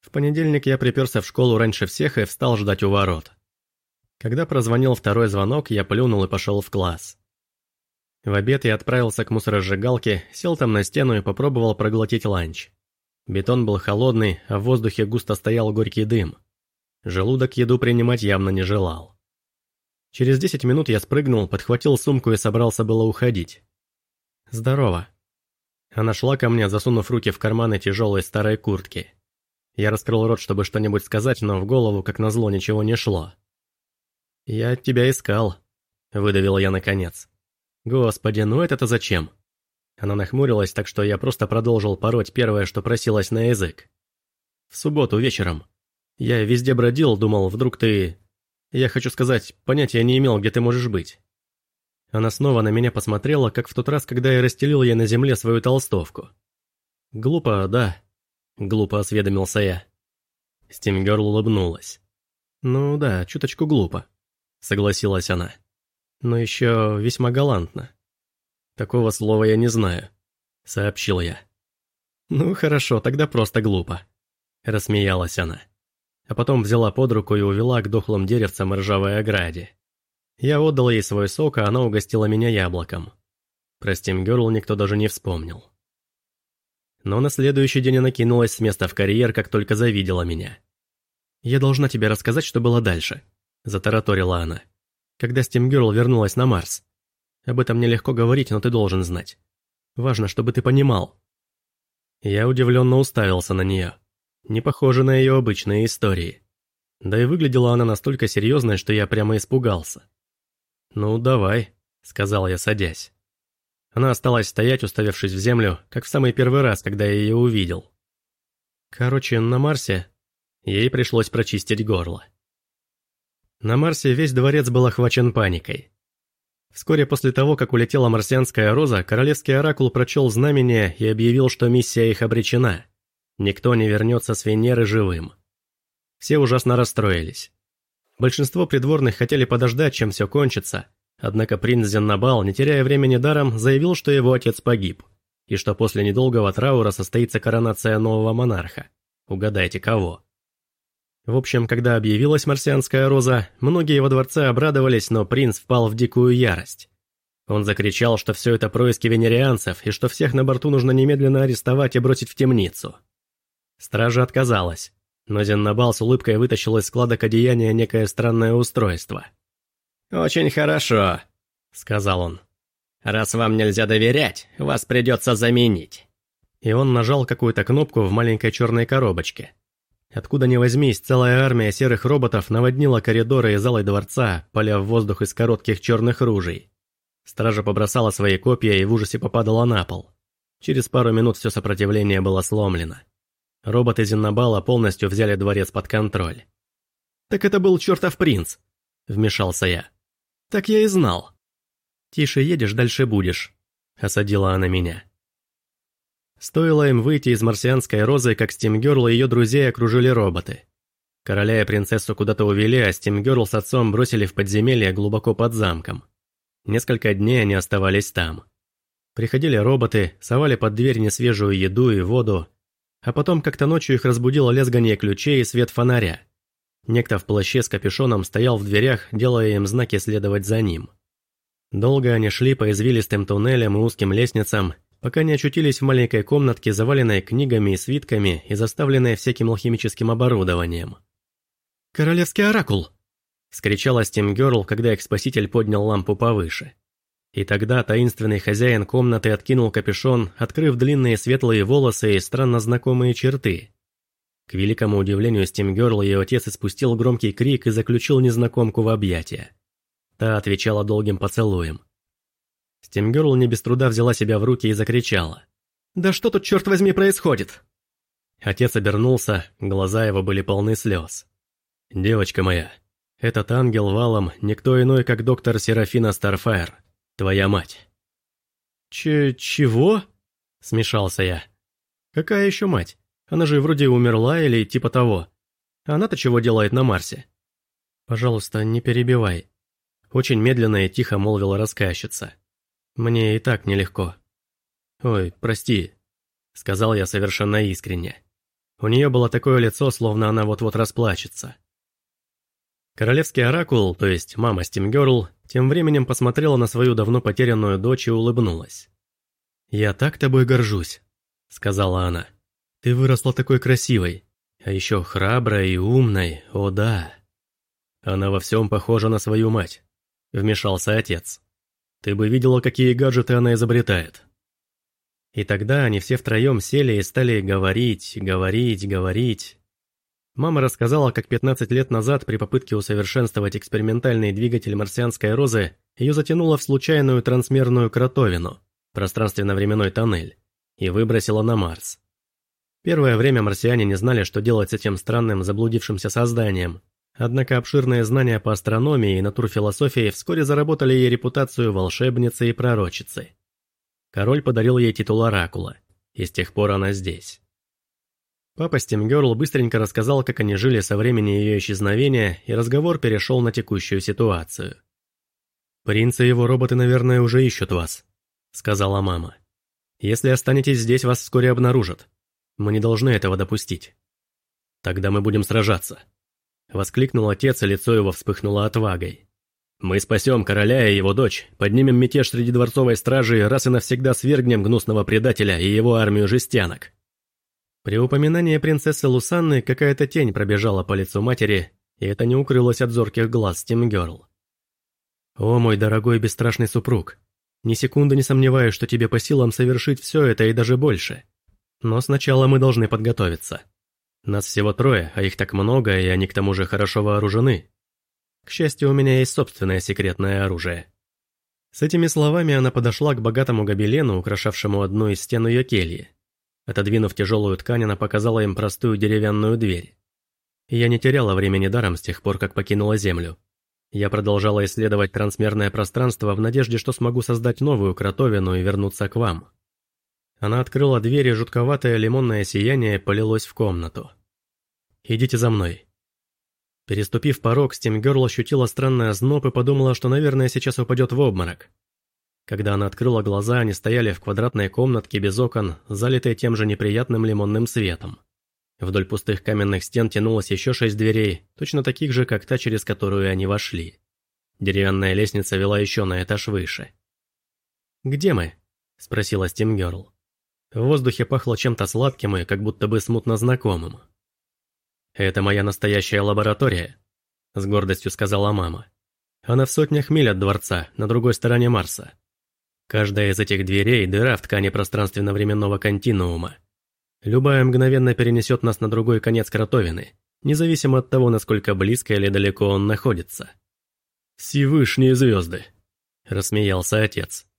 В понедельник я приперся в школу раньше всех и встал ждать у ворот. Когда прозвонил второй звонок, я плюнул и пошел в класс. В обед я отправился к мусоросжигалке, сел там на стену и попробовал проглотить ланч. Бетон был холодный, а в воздухе густо стоял горький дым. Желудок еду принимать явно не желал. Через десять минут я спрыгнул, подхватил сумку и собрался было уходить. «Здорово». Она шла ко мне, засунув руки в карманы тяжелой старой куртки. Я раскрыл рот, чтобы что-нибудь сказать, но в голову, как назло, ничего не шло. «Я тебя искал», — выдавил я наконец. «Господи, ну это-то зачем?» Она нахмурилась, так что я просто продолжил пороть первое, что просилось на язык. «В субботу вечером. Я везде бродил, думал, вдруг ты... Я хочу сказать, понятия не имел, где ты можешь быть». Она снова на меня посмотрела, как в тот раз, когда я расстелил ей на земле свою толстовку. «Глупо, да», — глупо осведомился я. Стимгерл улыбнулась. «Ну да, чуточку глупо», — согласилась она. «Но еще весьма галантно». «Такого слова я не знаю», — сообщил я. «Ну хорошо, тогда просто глупо», — рассмеялась она. А потом взяла под руку и увела к дохлым деревцам ржавой ограде. Я отдал ей свой сок, а она угостила меня яблоком. Про Стимгерл никто даже не вспомнил. Но на следующий день она кинулась с места в карьер, как только завидела меня. «Я должна тебе рассказать, что было дальше», – затараторила она. «Когда Стимгерл вернулась на Марс. Об этом нелегко говорить, но ты должен знать. Важно, чтобы ты понимал». Я удивленно уставился на нее. Не похоже на ее обычные истории. Да и выглядела она настолько серьезной, что я прямо испугался. «Ну, давай», — сказал я, садясь. Она осталась стоять, уставившись в землю, как в самый первый раз, когда я ее увидел. Короче, на Марсе ей пришлось прочистить горло. На Марсе весь дворец был охвачен паникой. Вскоре после того, как улетела марсианская роза, королевский оракул прочел знамение и объявил, что миссия их обречена. Никто не вернется с Венеры живым. Все ужасно расстроились. Большинство придворных хотели подождать, чем все кончится, однако принц Зеннабал, не теряя времени даром, заявил, что его отец погиб, и что после недолгого траура состоится коронация нового монарха. Угадайте, кого? В общем, когда объявилась марсианская роза, многие во дворце обрадовались, но принц впал в дикую ярость. Он закричал, что все это происки венерианцев, и что всех на борту нужно немедленно арестовать и бросить в темницу. Стража отказалась, но Зеннабал с улыбкой вытащил из складок одеяния некое странное устройство. «Очень хорошо», — сказал он. «Раз вам нельзя доверять, вас придется заменить». И он нажал какую-то кнопку в маленькой черной коробочке. Откуда ни возьмись, целая армия серых роботов наводнила коридоры и залы дворца, поля в воздух из коротких черных ружей. Стража побросала свои копья и в ужасе попадала на пол. Через пару минут все сопротивление было сломлено. Роботы Зеннабала полностью взяли дворец под контроль. «Так это был чертов принц!» – вмешался я. «Так я и знал!» «Тише едешь, дальше будешь», – осадила она меня. Стоило им выйти из марсианской розы, как Стимгерл и ее друзья окружили роботы. Короля и принцессу куда-то увели, а Стимгерл с отцом бросили в подземелье глубоко под замком. Несколько дней они оставались там. Приходили роботы, совали под дверь несвежую еду и воду, а потом как-то ночью их разбудило лезгание ключей и свет фонаря. Некто в плаще с капюшоном стоял в дверях, делая им знаки следовать за ним. Долго они шли по извилистым туннелям и узким лестницам, пока не очутились в маленькой комнатке, заваленной книгами и свитками и заставленной всяким алхимическим оборудованием. «Королевский оракул!» – скричала Стимгерл, когда их спаситель поднял лампу повыше. И тогда таинственный хозяин комнаты откинул капюшон, открыв длинные светлые волосы и странно знакомые черты. К великому удивлению Стимгерл ее отец испустил громкий крик и заключил незнакомку в объятия. Та отвечала долгим поцелуем. Стимгерл не без труда взяла себя в руки и закричала. «Да что тут, черт возьми, происходит?» Отец обернулся, глаза его были полны слез. «Девочка моя, этот ангел валом никто иной, как доктор Серафина Старфайр, твоя мать». «Ч... чего?» – смешался я. «Какая еще мать? Она же вроде умерла или типа того. Она-то чего делает на Марсе?» «Пожалуйста, не перебивай», – очень медленно и тихо молвила рассказчица. Мне и так нелегко. Ой, прости, сказал я совершенно искренне. У нее было такое лицо, словно она вот-вот расплачется. Королевский оракул, то есть мама Стимгерл, тем временем посмотрела на свою давно потерянную дочь и улыбнулась. «Я так тобой горжусь», — сказала она. «Ты выросла такой красивой, а еще храброй и умной, о да». «Она во всем похожа на свою мать», — вмешался отец. «Ты бы видела, какие гаджеты она изобретает». И тогда они все втроем сели и стали говорить, говорить, говорить. Мама рассказала, как 15 лет назад при попытке усовершенствовать экспериментальный двигатель марсианской розы ее затянуло в случайную трансмерную кротовину, пространственно-временной тоннель, и выбросило на Марс. Первое время марсиане не знали, что делать с этим странным заблудившимся созданием, однако обширные знания по астрономии и натурфилософии вскоре заработали ей репутацию волшебницы и пророчицы. Король подарил ей титул Оракула, и с тех пор она здесь. Папа Стимгерл быстренько рассказал, как они жили со времени ее исчезновения, и разговор перешел на текущую ситуацию. «Принц и его роботы, наверное, уже ищут вас», — сказала мама. «Если останетесь здесь, вас вскоре обнаружат. Мы не должны этого допустить». «Тогда мы будем сражаться», — воскликнул отец, и лицо его вспыхнуло отвагой. Мы спасем короля и его дочь, поднимем мятеж среди дворцовой стражи и раз и навсегда свергнем гнусного предателя и его армию жестянок». При упоминании принцессы Лусанны какая-то тень пробежала по лицу матери, и это не укрылось от зорких глаз Тимгерл. «О, мой дорогой бесстрашный супруг, ни секунды не сомневаюсь, что тебе по силам совершить все это и даже больше. Но сначала мы должны подготовиться. Нас всего трое, а их так много, и они к тому же хорошо вооружены. К счастью, у меня есть собственное секретное оружие». С этими словами она подошла к богатому гобелену, украшавшему одну из стен ее кельи. Отодвинув тяжелую ткань, она показала им простую деревянную дверь. Я не теряла времени даром с тех пор, как покинула Землю. Я продолжала исследовать трансмерное пространство в надежде, что смогу создать новую кротовину и вернуться к вам. Она открыла дверь, и жутковатое лимонное сияние полилось в комнату. «Идите за мной», Переступив порог, Стимгерл ощутила странный озноб и подумала, что, наверное, сейчас упадет в обморок. Когда она открыла глаза, они стояли в квадратной комнатке без окон, залитой тем же неприятным лимонным светом. Вдоль пустых каменных стен тянулось еще шесть дверей, точно таких же, как та, через которую они вошли. Деревянная лестница вела еще на этаж выше. «Где мы?» – спросила Стимгерл. В воздухе пахло чем-то сладким и как будто бы смутно знакомым. «Это моя настоящая лаборатория», — с гордостью сказала мама. «Она в сотнях миль от дворца, на другой стороне Марса. Каждая из этих дверей — дыра в ткани пространственно-временного континуума. Любая мгновенно перенесет нас на другой конец кротовины, независимо от того, насколько близко или далеко он находится». «Всевышние звезды», — рассмеялся отец.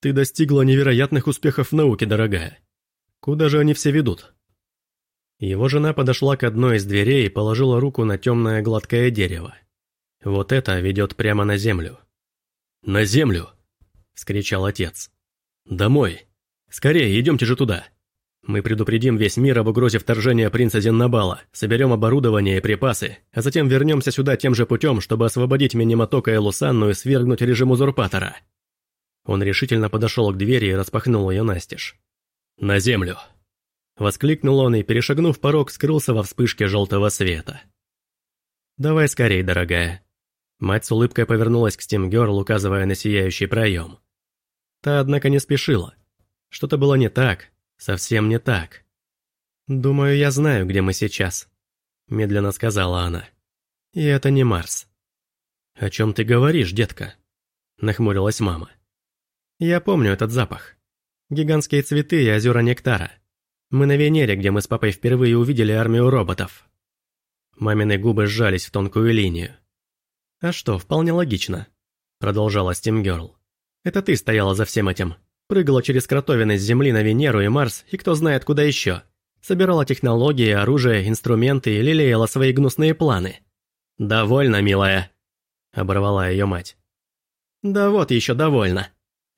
«Ты достигла невероятных успехов в науке, дорогая. Куда же они все ведут?» Его жена подошла к одной из дверей и положила руку на темное гладкое дерево. Вот это ведет прямо на землю. «На землю!» – вскричал отец. «Домой! Скорее, идемте же туда!» Мы предупредим весь мир об угрозе вторжения принца Зеннабала, соберем оборудование и припасы, а затем вернемся сюда тем же путем, чтобы освободить Миниматока и Лусанну и свергнуть режим узурпатора. Он решительно подошел к двери и распахнул ее настежь. «На землю!» Воскликнул он и, перешагнув порог, скрылся во вспышке желтого света. «Давай скорей, дорогая». Мать с улыбкой повернулась к Стимгерл, указывая на сияющий проем. Та, однако, не спешила. Что-то было не так, совсем не так. «Думаю, я знаю, где мы сейчас», — медленно сказала она. «И это не Марс». «О чем ты говоришь, детка?» — нахмурилась мама. «Я помню этот запах. Гигантские цветы и озера нектара. Мы на Венере, где мы с папой впервые увидели армию роботов. Мамины губы сжались в тонкую линию. «А что, вполне логично», — продолжала Стимгерл. «Это ты стояла за всем этим. Прыгала через кротовины с Земли на Венеру и Марс, и кто знает куда еще. Собирала технологии, оружие, инструменты и лелеяла свои гнусные планы». «Довольно, милая», — оборвала ее мать. «Да вот еще довольно.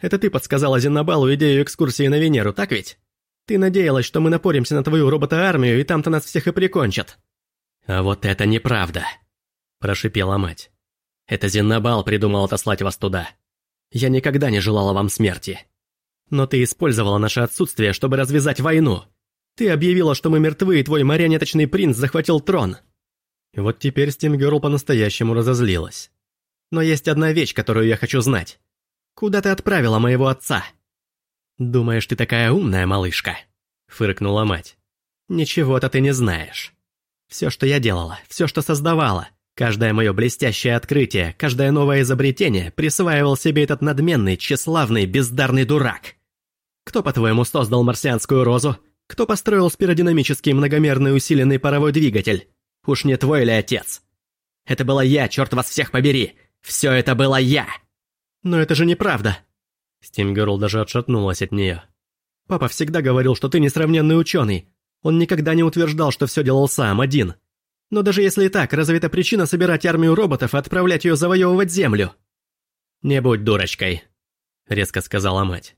Это ты подсказала Зеннабалу идею экскурсии на Венеру, так ведь?» Ты надеялась, что мы напоримся на твою робота-армию, и там-то нас всех и прикончат». «А вот это неправда», – прошипела мать. «Это Зеннабал придумал отослать вас туда. Я никогда не желала вам смерти. Но ты использовала наше отсутствие, чтобы развязать войну. Ты объявила, что мы мертвы, и твой марионеточный принц захватил трон. Вот теперь Стимгерл по-настоящему разозлилась. Но есть одна вещь, которую я хочу знать. Куда ты отправила моего отца? Думаешь, ты такая умная, малышка? Фыркнула мать. Ничего-то ты не знаешь. Все, что я делала, все, что создавала, каждое мое блестящее открытие, каждое новое изобретение присваивал себе этот надменный, тщеславный, бездарный дурак. Кто, по-твоему, создал марсианскую розу? Кто построил спиродинамический многомерный усиленный паровой двигатель? Уж не твой ли отец? Это была я, черт вас всех побери! Все это была я! Но это же неправда. Стимгерл даже отшатнулась от нее. Папа всегда говорил, что ты несравненный ученый. Он никогда не утверждал, что все делал сам, один. Но даже если и так, разве это причина собирать армию роботов и отправлять ее завоевывать Землю? «Не будь дурочкой», — резко сказала мать.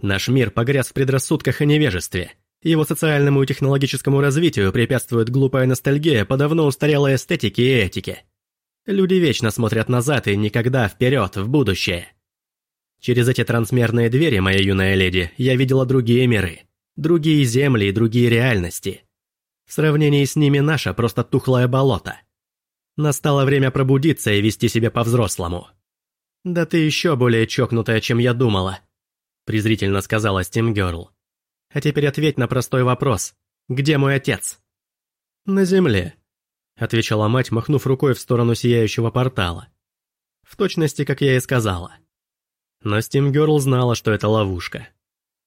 «Наш мир погряз в предрассудках и невежестве. Его социальному и технологическому развитию препятствует глупая ностальгия по давно устарелой эстетике и этике. Люди вечно смотрят назад и никогда вперед, в будущее. Через эти трансмерные двери, моя юная леди, я видела другие миры, другие земли и другие реальности. В сравнении с ними наша просто тухлое болото. Настало время пробудиться и вести себя по-взрослому. «Да ты еще более чокнутая, чем я думала», – презрительно сказала Стимгерл. А теперь ответь на простой вопрос. Где мой отец?» «На земле», — отвечала мать, махнув рукой в сторону сияющего портала. В точности, как я и сказала. Но Стимгерл знала, что это ловушка.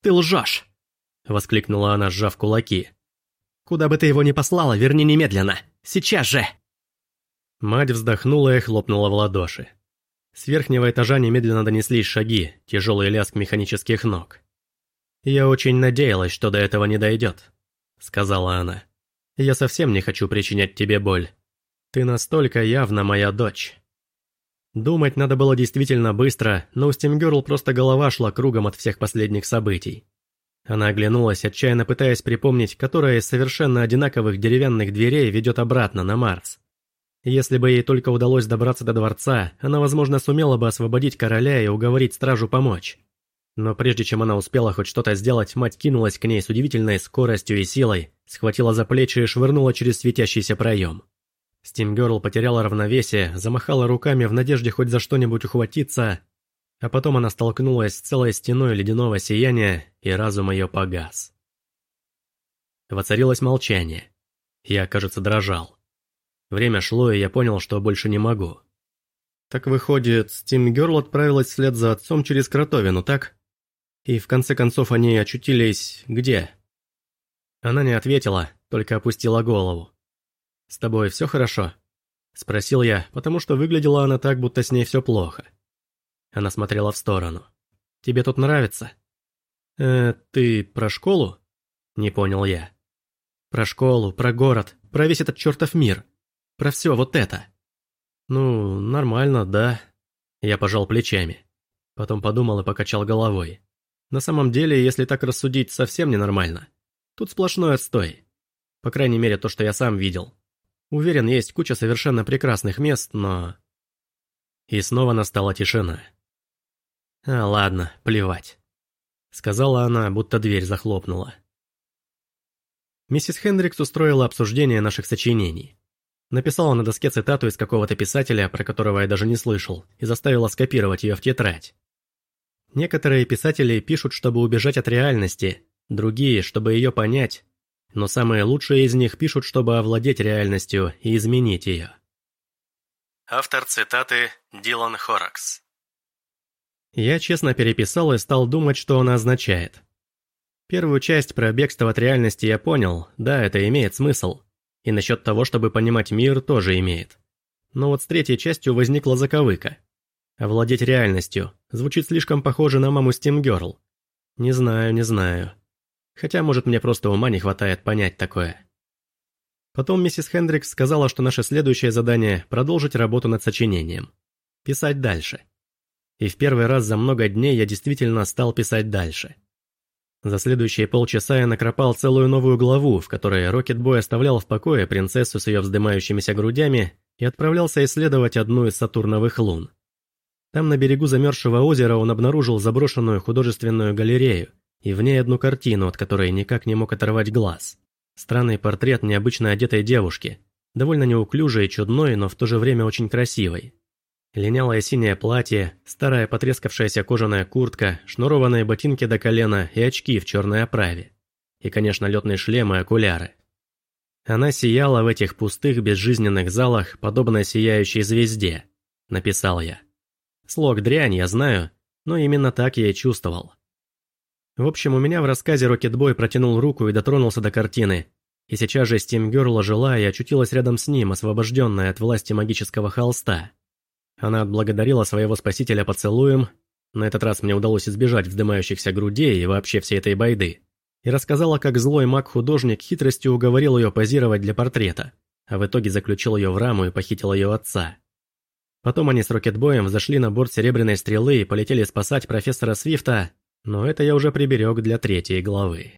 «Ты лжешь!» — воскликнула она, сжав кулаки. «Куда бы ты его ни послала, верни немедленно! Сейчас же!» Мать вздохнула и хлопнула в ладоши. С верхнего этажа немедленно донеслись шаги, тяжелый лязг механических ног. «Я очень надеялась, что до этого не дойдет», — сказала она. «Я совсем не хочу причинять тебе боль. Ты настолько явно моя дочь». Думать надо было действительно быстро, но у Стимгерл просто голова шла кругом от всех последних событий. Она оглянулась, отчаянно пытаясь припомнить, которая из совершенно одинаковых деревянных дверей ведет обратно на Марс. Если бы ей только удалось добраться до дворца, она, возможно, сумела бы освободить короля и уговорить стражу помочь. Но прежде чем она успела хоть что-то сделать, мать кинулась к ней с удивительной скоростью и силой, схватила за плечи и швырнула через светящийся проем. Стимгерл потеряла равновесие, замахала руками в надежде хоть за что-нибудь ухватиться, а потом она столкнулась с целой стеной ледяного сияния, и разум ее погас. Воцарилось молчание. Я, кажется, дрожал. Время шло, и я понял, что больше не могу. Так выходит, Стимгерл отправилась вслед за отцом через Кротовину, так? И в конце концов они очутились где? Она не ответила, только опустила голову. «С тобой все хорошо?» Спросил я, потому что выглядела она так, будто с ней все плохо. Она смотрела в сторону. «Тебе тут нравится?» «Э, ты про школу?» Не понял я. «Про школу, про город, про весь этот чертов мир. Про все вот это». «Ну, нормально, да». Я пожал плечами. Потом подумал и покачал головой. На самом деле, если так рассудить, совсем ненормально. Тут сплошной отстой. По крайней мере, то, что я сам видел. Уверен, есть куча совершенно прекрасных мест, но... И снова настала тишина. «А, ладно, плевать», — сказала она, будто дверь захлопнула. Миссис Хендрикс устроила обсуждение наших сочинений. Написала на доске цитату из какого-то писателя, про которого я даже не слышал, и заставила скопировать ее в тетрадь. Некоторые писатели пишут, чтобы убежать от реальности, другие, чтобы ее понять, но самые лучшие из них пишут, чтобы овладеть реальностью и изменить ее. Автор цитаты Дилан Хоракс. Я честно переписал и стал думать, что она означает. Первую часть про бегство от реальности я понял, да, это имеет смысл. И насчет того, чтобы понимать мир, тоже имеет. Но вот с третьей частью возникла заковыка – Овладеть реальностью. Звучит слишком похоже на маму Стимгерл. Не знаю, не знаю. Хотя, может, мне просто ума не хватает понять такое. Потом миссис Хендрикс сказала, что наше следующее задание – продолжить работу над сочинением. Писать дальше. И в первый раз за много дней я действительно стал писать дальше. За следующие полчаса я накропал целую новую главу, в которой Рокетбой оставлял в покое принцессу с ее вздымающимися грудями и отправлялся исследовать одну из Сатурновых лун – там на берегу замерзшего озера он обнаружил заброшенную художественную галерею и в ней одну картину, от которой никак не мог оторвать глаз. Странный портрет необычно одетой девушки, довольно неуклюжей чудной, но в то же время очень красивой. Линялое синее платье, старая потрескавшаяся кожаная куртка, шнурованные ботинки до колена и очки в черной оправе. И, конечно, летные шлемы и окуляры. Она сияла в этих пустых безжизненных залах, подобно сияющей звезде, написал я. Слог дрянь, я знаю, но именно так я и чувствовал. В общем, у меня в рассказе Рокетбой протянул руку и дотронулся до картины, и сейчас же Стим Герл ожила и очутилась рядом с ним, освобожденная от власти магического холста. Она отблагодарила своего спасителя поцелуем, на этот раз мне удалось избежать вздымающихся грудей и вообще всей этой байды, и рассказала, как злой маг-художник хитростью уговорил ее позировать для портрета, а в итоге заключил ее в раму и похитил ее отца. Потом они с Рокетбоем зашли на борт Серебряной Стрелы и полетели спасать профессора Свифта, но это я уже приберег для третьей главы.